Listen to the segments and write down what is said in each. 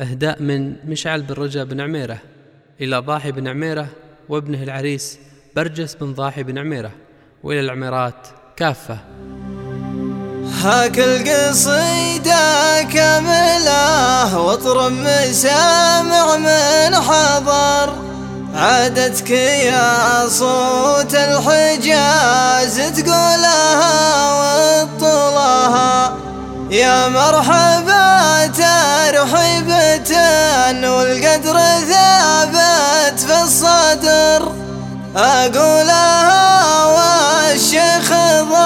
إهداء من مشعل بن رجا بن عميرة إلى ضاحي بن عميرة وابنه العريس برجس بن ضاحي بن عميرة وإلى العميرات كافة. هاك القصيدة كاملة واطرم مسامع من حضر. عادتك يا صوت الحجاز تقولها يا مرحبا ترحيبة والقدر ثابت في الصدر. أقولها والشيخ ضاحي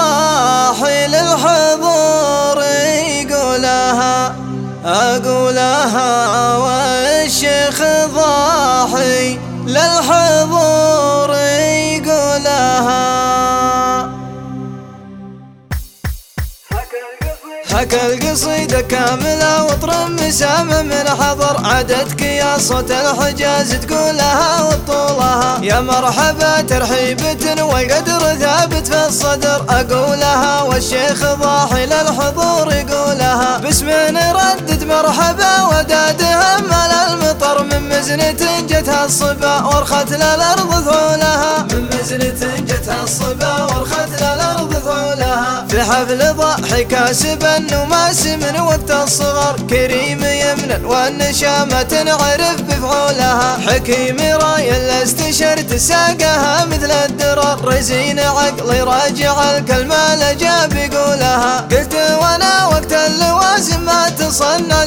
حكى القصيدة كاملة واطرم مسام من حضر عددك يا صوت الحجاز تقولها وطولها يا مرحبا ترحيبة والقدر ثابت في الصدر أقولها والشيخ ضاحي للحضور يقولها. باسم نردد مرحبا ودادها مال المطر من مزنة جتها الصبا ورخت للأرض ثولها. من مزنة ثولها في حفل ضحي كاسبا وماس من وقت الصغر كريم يمنا والنشامة تنعرف بفعولها. حكيم راي الاستشرت ساقها مثل الدرر. رزين عقلي راجع الكلمة لجاب يقولها قلت وأنا وقت اللوازم ما تصنع.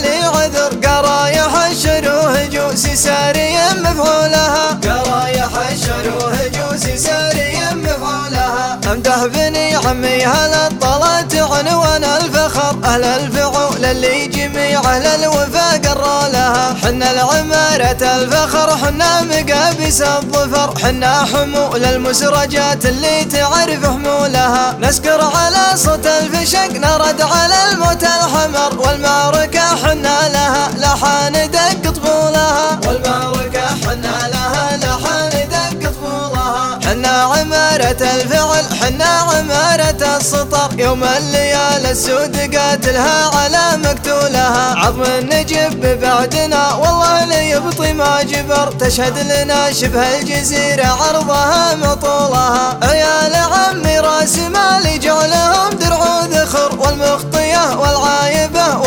عمي هلا طلعت عنوان الفخر أهل الفعول اللي جميع أهل الوفا قرى لها. حنا العمارة الفخر حنا مقابس الظفر. حنا حمول المسرجات اللي تعرف حمولها. نسكر على صوت الفشق نرد على الموت الحمر. والمعركة حنا لها لحان دق طفولها. والمعركة حنا لها لحان حنا عمارة الفعل حنا عمارة السطر. يوم الليالي السود قاتلها على مقتولها. عظم النجف ببعدنا والله ليبطي ما جبر. تشهد لنا شبه الجزيرة عرضها مطولها. عيال عمي رأس مالي جعلهم درع ذخر والمخطية والعايبة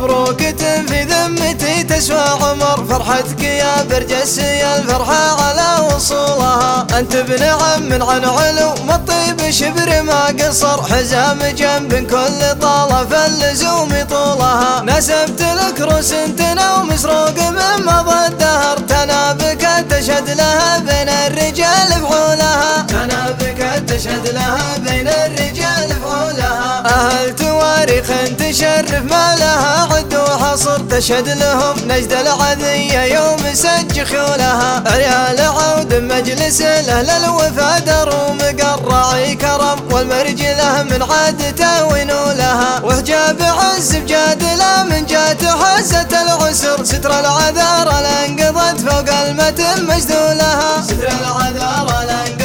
ليلة مبروكة في ذمتي تسوى عمر فرحتك يا برجس يا الفرحة على وصولها. أنت ابن عم عن علو ما الطيب شبر ما قصر. حزام جنب كل طالة اللزوم طولها. نسبت لك رسنتنا ومسروق من مضى الدهر. تنابك تشهد لها بين الرجال فعولها تنابك تشهد لها بين الرجال فعولها أهل تواريخ تشرف ما لها. عد وحصر تشهد لهم نجد العذية يوم سج خيولها عيال عود مجلس الأهل الوفا دروم قرعي كرم والمرجله من عادته ونولها وحجاب عز بجادله من جات حزة العسر. ستر العذار لانقضت فوق المتن مجدولها ستر العذار لانقضت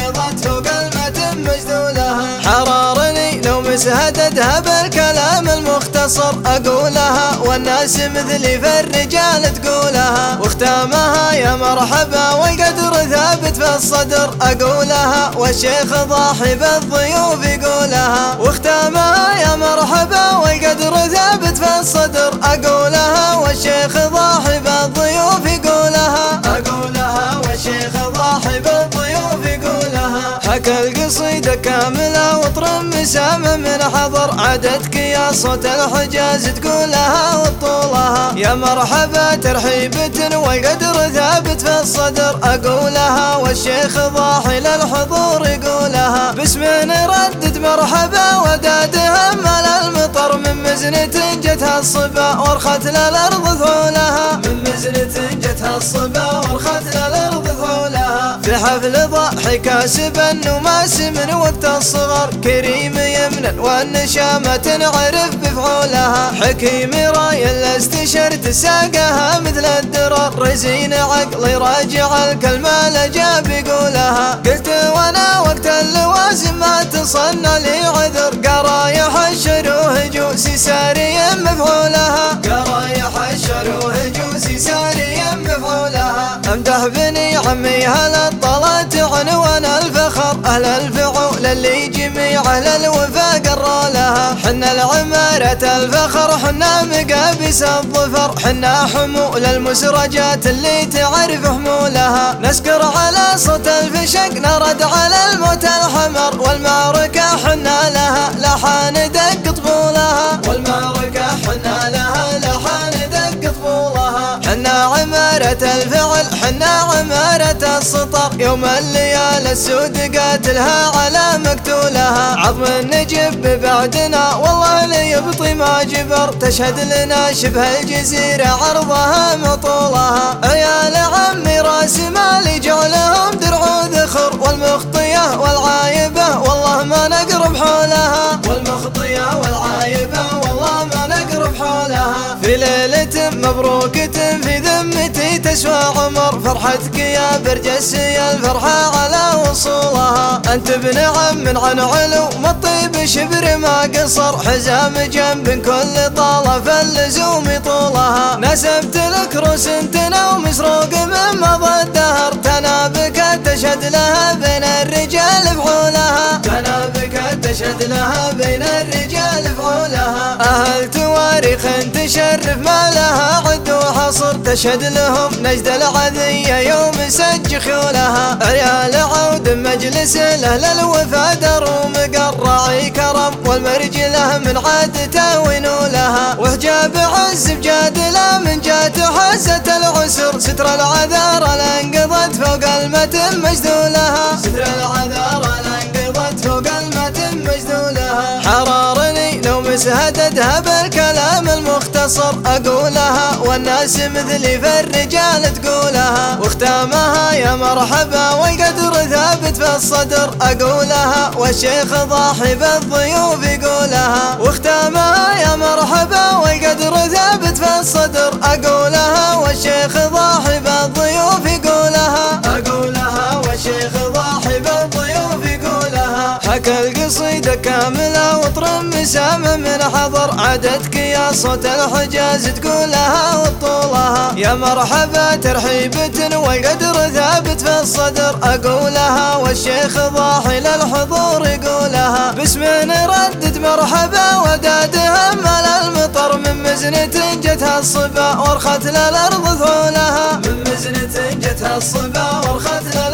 حرارني لو مسهددها بالكلام المختصر أقولها والناس مثلي في الرجال تقولها واختامها يا مرحبا والقدر ثابت في الصدر أقولها والشيخ ضاحي بالضيوف يقولها واختامها يا مرحبا والقدر ثابت في الصدر أقولها والشيخ ضاحي بالضيوف يقولها أقولها والشيخ ضاحي بالضيوف يقولها حكى القصيدة كاملة مسام من حضر عددك يا صوت الحجاز تقولها وطولها يا مرحبا ترحيبة والقدر ثابت في الصدر. أقولها والشيخ ضاحي للحضور يقولها. باسم نردد مرحبا ودادها مال المطر. من مزنة جتها الصبا ورخت للأرض ثولها. من مزنة جتها الصبا ورخت للأرض ثولها. في حفل ضحي كاسبا من وقت الصغر. كريم والنشامة تنعرف بفعولها. حكيم راي الاستشرت ساقها مثل الدرر رزين عقلي راجع الكلمة لجاب يقولها قلت وأنا وقت اللوازم ما تصنع لي ساري مفعولها. قرايح الشر وهجوس ساري مفعولها. امدح بني عمي هل الطلات عنوان الفخر أهل الفعول اللي جميع أهل الوفا قرى لها. حنا العمارة الفخر حنا مقابس الظفر. حنا حمول المسرجات اللي تعرف حمولها. نسكر على صوت الفشق نرد على الموت الحمر. والمعركة حنا لها لحان دق طفولها. والمعركة حنا لها لحان دق طفولها. حنا عمارة الفعل السطر يوم الليالي السود قاتلها على مقتولها. عظم النجف ببعدنا والله ليبطي ما جبر. تشهد لنا شبه الجزيرة عرضها مطولها. عيال عمي رأس مالي جعلهم درع ذخر. والمخطية والعايبة والله ما نقرب حولها. والمخطية والعايبة في ليلة مبروكة في ذمتي تسوى عمر فرحتك يا برجس يا الفرحة على وصولها. أنت ابن عم عن علو ما الطيب شبر ما قصر. حزام جنب كل طالة فاللزوم طولها. نسبت لك روس انتنا ومسروق من مضى الدهر. تنابك تشهد لها بين الرجال فعولها تنابك تشهد لها بين الرجال أهل تواريخ تشرف ما لها عد وحصر تشهد لهم نجد العذية يوم سج خيولها عيال عود مجلس الأهل الوفا دروم قراعي كرم والمرجلة من عادته ونولها وحجاب عز بجادله من جات حزة العسر ستر العذار لانقضت فوق المتن مجدولها ستر العذار لانقضت فوق المتن مجدولها حرارني لو مسهدتها بالكلام المختصر أقولها والناس مثلي في الرجال تقولها. واختامها يا مرحبا والقدر ثابت في الصدر. أقولها والشيخ ضاحي بالضيوف يقولها. واختامها يا مرحبا والقدر ثابت في الصدر. أقولها والشيخ ضاحي بالضيوف يقولها. أقولها والشيخ ضاحي بالضيوف يقولها. حكى القصيدة مسام من حضر عددك يا صوت الحجاز تقولها وطولها. يا مرحبا ترحيبة والقدر ثابت في الصدر. أقولها والشيخ ضاحي للحضور يقولها. باسم نردد مرحبا ودادها مال المطر. من مزنة جتها الصبا ورخت للأرض ثولها. من مزنة جتها الصبا ورخت للأرض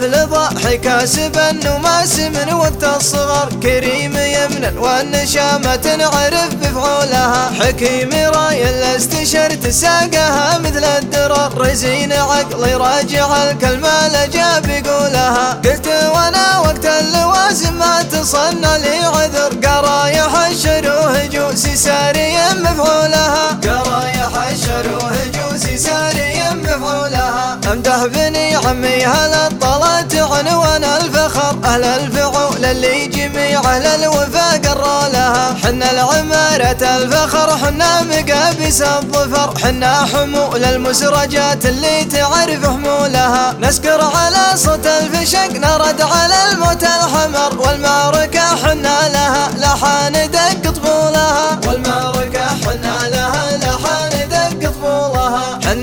ثولها في حفل ضحي كاسبا وماس من وقت الصغر. كريم يمنا والنشامة تنعرف بفعولها. حكيم راي الاستشرت ساقها مثل الدرر. رزين عقلي راجع الكلمة لجاب يقولها قلت وأنا وقت اللوازم ما تصنى لي عذر. قرايح الشروه جوسي ساري مفعولها. قرايح الشروه جوسي ساري مفعولها. امدح بني عمي هل الطلات عنوان الفخر. أهل الفعول اللي جميع أهل الوفا قرى لها. حنا العمارة الفخر حنا مقابس الظفر. حنا حمول المسرجات اللي تعرف حمولها. نسكر على صوت الفشق نرد على الموت الحمر. والمعركة حنا لها لحان دق طفولها. والمعركة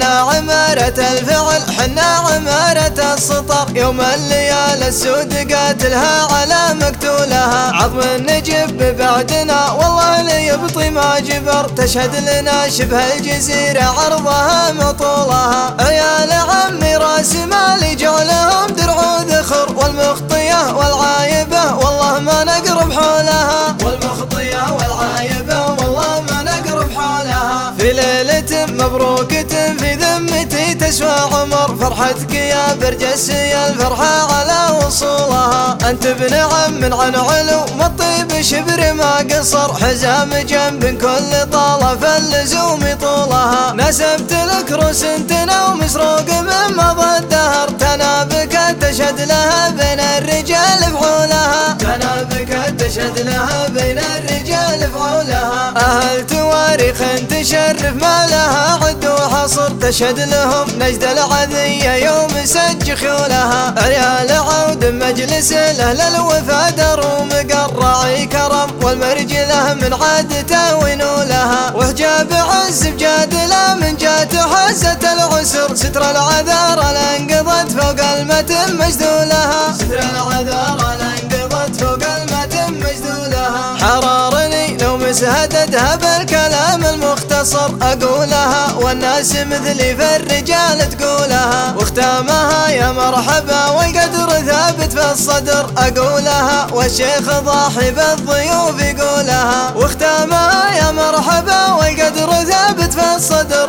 حنا عمارة الفعل حنا عمارة السطر. يوم الليالي السود قاتلها على مقتولها. عظم النجف ببعدنا والله ليبطي ما جبر. تشهد لنا شبه الجزيرة عرضها مطولها. عيال عمي تسوى عمر فرحتك يا برجس يا الفرحة على وصولها. أنت ابن عم عن علو ما الطيب شبر ما قصر. حزام جنب كل طالة فاللزوم طولها. نسبت لك روس انتنا ومسروق من مضى الدهر. تنابك تشهد لها بين الرجال فعولها. تنابك تشهد لها بين الرجال فعولها. أهل تواريخ تشرف ما لها وحصر تشهد لهم نجد العذية يوم سج خيولها عيال عود مجلس الأهل الوفا دروم الراعي كرم والمرجله من عادته وينولها وحجاب عز بجادله من جات حزة العسر. ستر العذار لانقضت فوق المتن مجدولها ستر العذار لو مسهدتها بالكلام المختصر أقولها والناس مثلي في الرجال تقولها. واختامها يا مرحبا والقدر ثابت في الصدر أقولها والشيخ ضاحي بالضيوف يقولها. واختامها يا مرحبا والقدر ثابت في الصدر